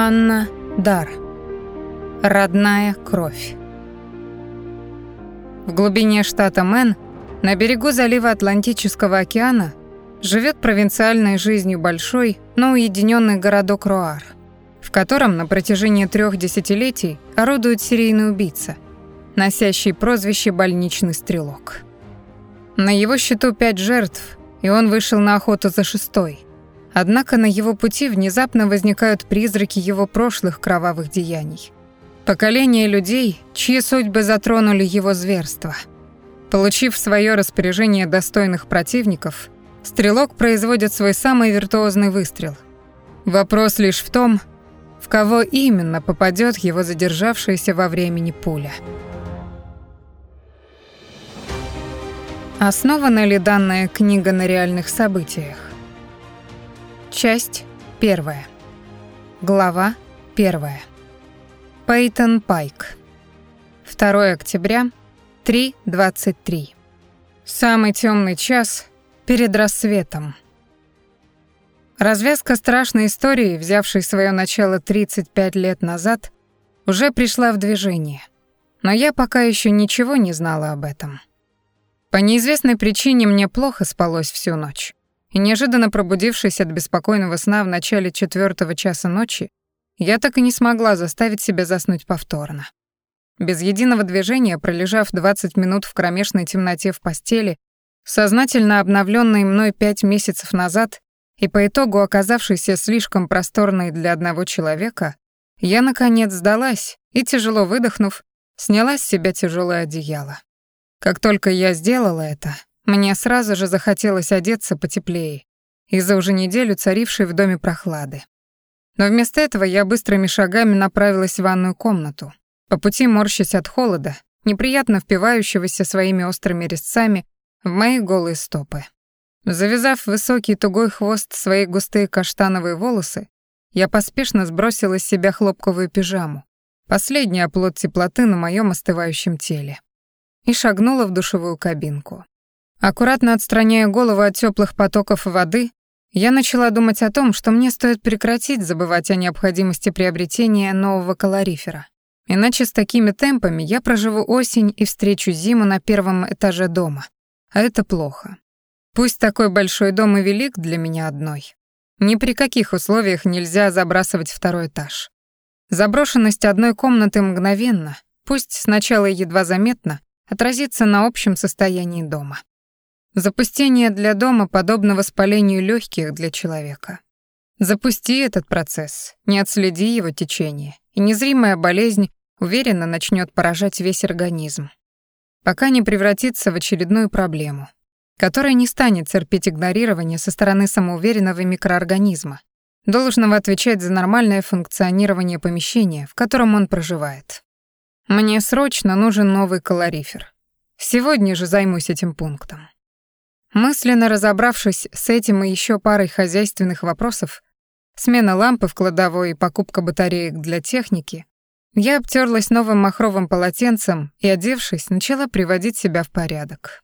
Анна Дар. Родная кровь. В глубине штата Мэн, на берегу залива Атлантического океана, живет провинциальной жизнью большой, но уединенный городок Руар, в котором на протяжении трех десятилетий орудует серийный убийца, носящий прозвище «больничный стрелок». На его счету пять жертв, и он вышел на охоту за шестой – Однако на его пути внезапно возникают призраки его прошлых кровавых деяний. Поколение людей, чьи судьбы затронули его зверство. Получив свое распоряжение достойных противников, стрелок производит свой самый виртуозный выстрел. Вопрос лишь в том, в кого именно попадет его задержавшаяся во времени пуля. Основана ли данная книга на реальных событиях? Часть первая. Глава первая. Пейтон Пайк. 2 октября, 3.23. Самый темный час перед рассветом. Развязка страшной истории, взявшей свое начало 35 лет назад, уже пришла в движение. Но я пока еще ничего не знала об этом. По неизвестной причине мне плохо спалось всю ночь и неожиданно пробудившись от беспокойного сна в начале четвертого часа ночи, я так и не смогла заставить себя заснуть повторно. Без единого движения, пролежав 20 минут в кромешной темноте в постели, сознательно обновленной мной пять месяцев назад и по итогу оказавшейся слишком просторной для одного человека, я, наконец, сдалась и, тяжело выдохнув, сняла с себя тяжелое одеяло. Как только я сделала это, мне сразу же захотелось одеться потеплее из-за уже неделю царившей в доме прохлады. Но вместо этого я быстрыми шагами направилась в ванную комнату, по пути морщась от холода, неприятно впивающегося своими острыми резцами в мои голые стопы. Завязав высокий тугой хвост свои густые каштановые волосы, я поспешно сбросила с себя хлопковую пижаму, последний оплот теплоты на моем остывающем теле, и шагнула в душевую кабинку. Аккуратно отстраняя голову от теплых потоков воды, я начала думать о том, что мне стоит прекратить забывать о необходимости приобретения нового калорифера. Иначе с такими темпами я проживу осень и встречу зиму на первом этаже дома. А это плохо. Пусть такой большой дом и велик для меня одной. Ни при каких условиях нельзя забрасывать второй этаж. Заброшенность одной комнаты мгновенно, пусть сначала едва заметно, отразится на общем состоянии дома. Запустение для дома подобно воспалению легких для человека. Запусти этот процесс, не отследи его течение, и незримая болезнь уверенно начнет поражать весь организм, пока не превратится в очередную проблему, которая не станет терпеть игнорирование со стороны самоуверенного микроорганизма, должного отвечать за нормальное функционирование помещения, в котором он проживает. Мне срочно нужен новый калорифер. Сегодня же займусь этим пунктом. Мысленно разобравшись с этим и еще парой хозяйственных вопросов, смена лампы в кладовой и покупка батареек для техники, я обтерлась новым махровым полотенцем и, одевшись, начала приводить себя в порядок.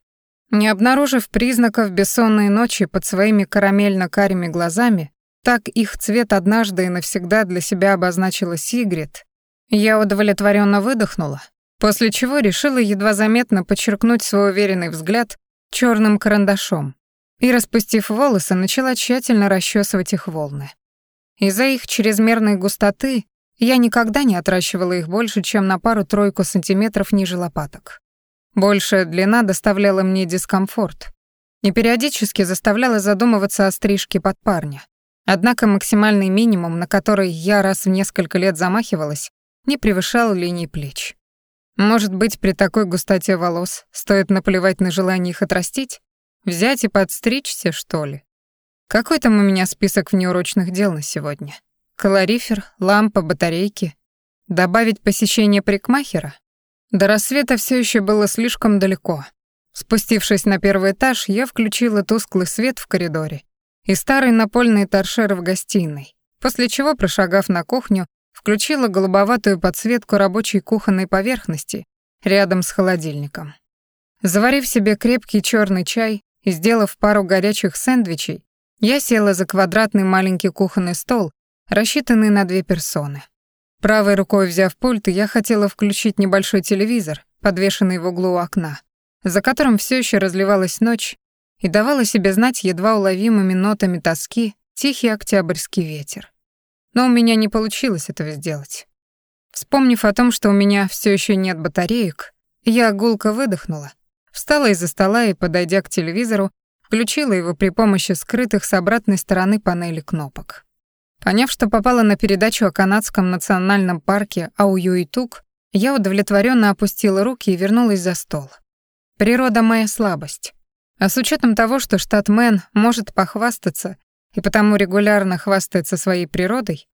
Не обнаружив признаков бессонной ночи под своими карамельно-карими глазами, так их цвет однажды и навсегда для себя обозначила Сигрид, я удовлетворенно выдохнула, после чего решила едва заметно подчеркнуть свой уверенный взгляд черным карандашом и, распустив волосы, начала тщательно расчесывать их волны. Из-за их чрезмерной густоты я никогда не отращивала их больше, чем на пару-тройку сантиметров ниже лопаток. Большая длина доставляла мне дискомфорт и периодически заставляла задумываться о стрижке под парня. Однако максимальный минимум, на который я раз в несколько лет замахивалась, не превышал линий плеч. Может быть, при такой густоте волос стоит наплевать на желание их отрастить? Взять и подстричься, что ли? Какой там у меня список внеурочных дел на сегодня? Калорифер, лампа, батарейки. Добавить посещение парикмахера? До рассвета все еще было слишком далеко. Спустившись на первый этаж, я включила тусклый свет в коридоре и старый напольный торшер в гостиной, после чего, прошагав на кухню, включила голубоватую подсветку рабочей кухонной поверхности рядом с холодильником. Заварив себе крепкий черный чай и сделав пару горячих сэндвичей, я села за квадратный маленький кухонный стол, рассчитанный на две персоны. Правой рукой взяв пульт, я хотела включить небольшой телевизор, подвешенный в углу окна, за которым все еще разливалась ночь и давала себе знать едва уловимыми нотами тоски тихий октябрьский ветер. Но у меня не получилось этого сделать. Вспомнив о том, что у меня все еще нет батареек, я гулко выдохнула, встала из-за стола и, подойдя к телевизору, включила его при помощи скрытых с обратной стороны панели кнопок. Поняв, что попала на передачу о канадском национальном парке Ауюитук, я удовлетворенно опустила руки и вернулась за стол. Природа — моя слабость. А с учетом того, что штат Мэн может похвастаться и потому регулярно хвастается своей природой,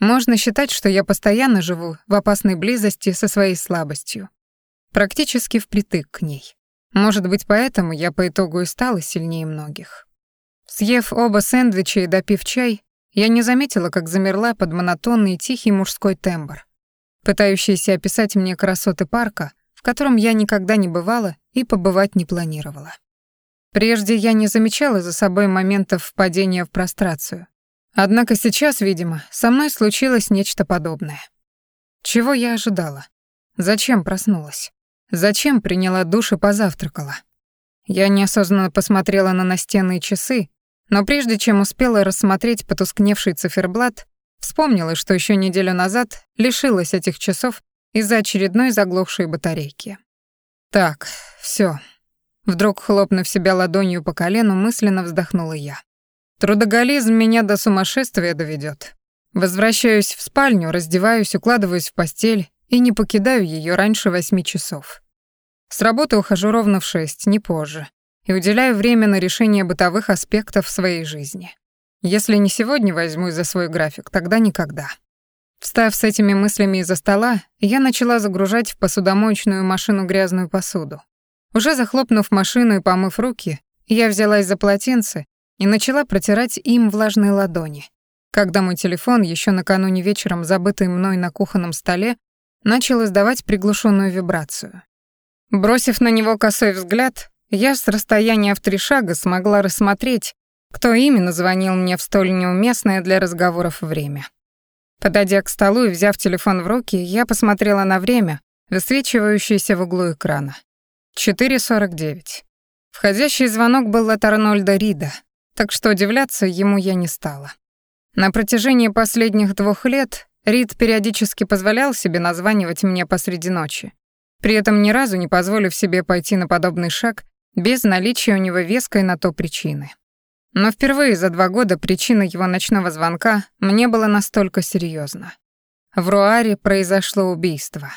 можно считать, что я постоянно живу в опасной близости со своей слабостью. Практически впритык к ней. Может быть, поэтому я по итогу и стала сильнее многих. Съев оба сэндвича и допив чай, я не заметила, как замерла под монотонный тихий мужской тембр, пытающийся описать мне красоты парка, в котором я никогда не бывала и побывать не планировала. Прежде я не замечала за собой моментов впадения в прострацию. Однако сейчас, видимо, со мной случилось нечто подобное. Чего я ожидала? Зачем проснулась? Зачем приняла душ и позавтракала? Я неосознанно посмотрела на настенные часы, но прежде чем успела рассмотреть потускневший циферблат, вспомнила, что еще неделю назад лишилась этих часов из-за очередной заглохшей батарейки. Так, все. Вдруг, хлопнув себя ладонью по колену, мысленно вздохнула я. Трудоголизм меня до сумасшествия доведет. Возвращаюсь в спальню, раздеваюсь, укладываюсь в постель и не покидаю ее раньше восьми часов. С работы ухожу ровно в шесть, не позже, и уделяю время на решение бытовых аспектов своей жизни. Если не сегодня возьмусь за свой график, тогда никогда. Встав с этими мыслями из-за стола, я начала загружать в посудомоечную машину грязную посуду. Уже захлопнув машину и помыв руки, я взялась за полотенце и начала протирать им влажные ладони, когда мой телефон, еще накануне вечером забытый мной на кухонном столе, начал издавать приглушенную вибрацию. Бросив на него косой взгляд, я с расстояния в три шага смогла рассмотреть, кто именно звонил мне в столь неуместное для разговоров время. Подойдя к столу и взяв телефон в руки, я посмотрела на время, высвечивающееся в углу экрана. 4.49. Входящий звонок был от Арнольда Рида, так что удивляться ему я не стала. На протяжении последних двух лет Рид периодически позволял себе названивать мне посреди ночи, при этом ни разу не позволив себе пойти на подобный шаг без наличия у него веской на то причины. Но впервые за два года причина его ночного звонка мне была настолько серьезна. В Руаре произошло убийство.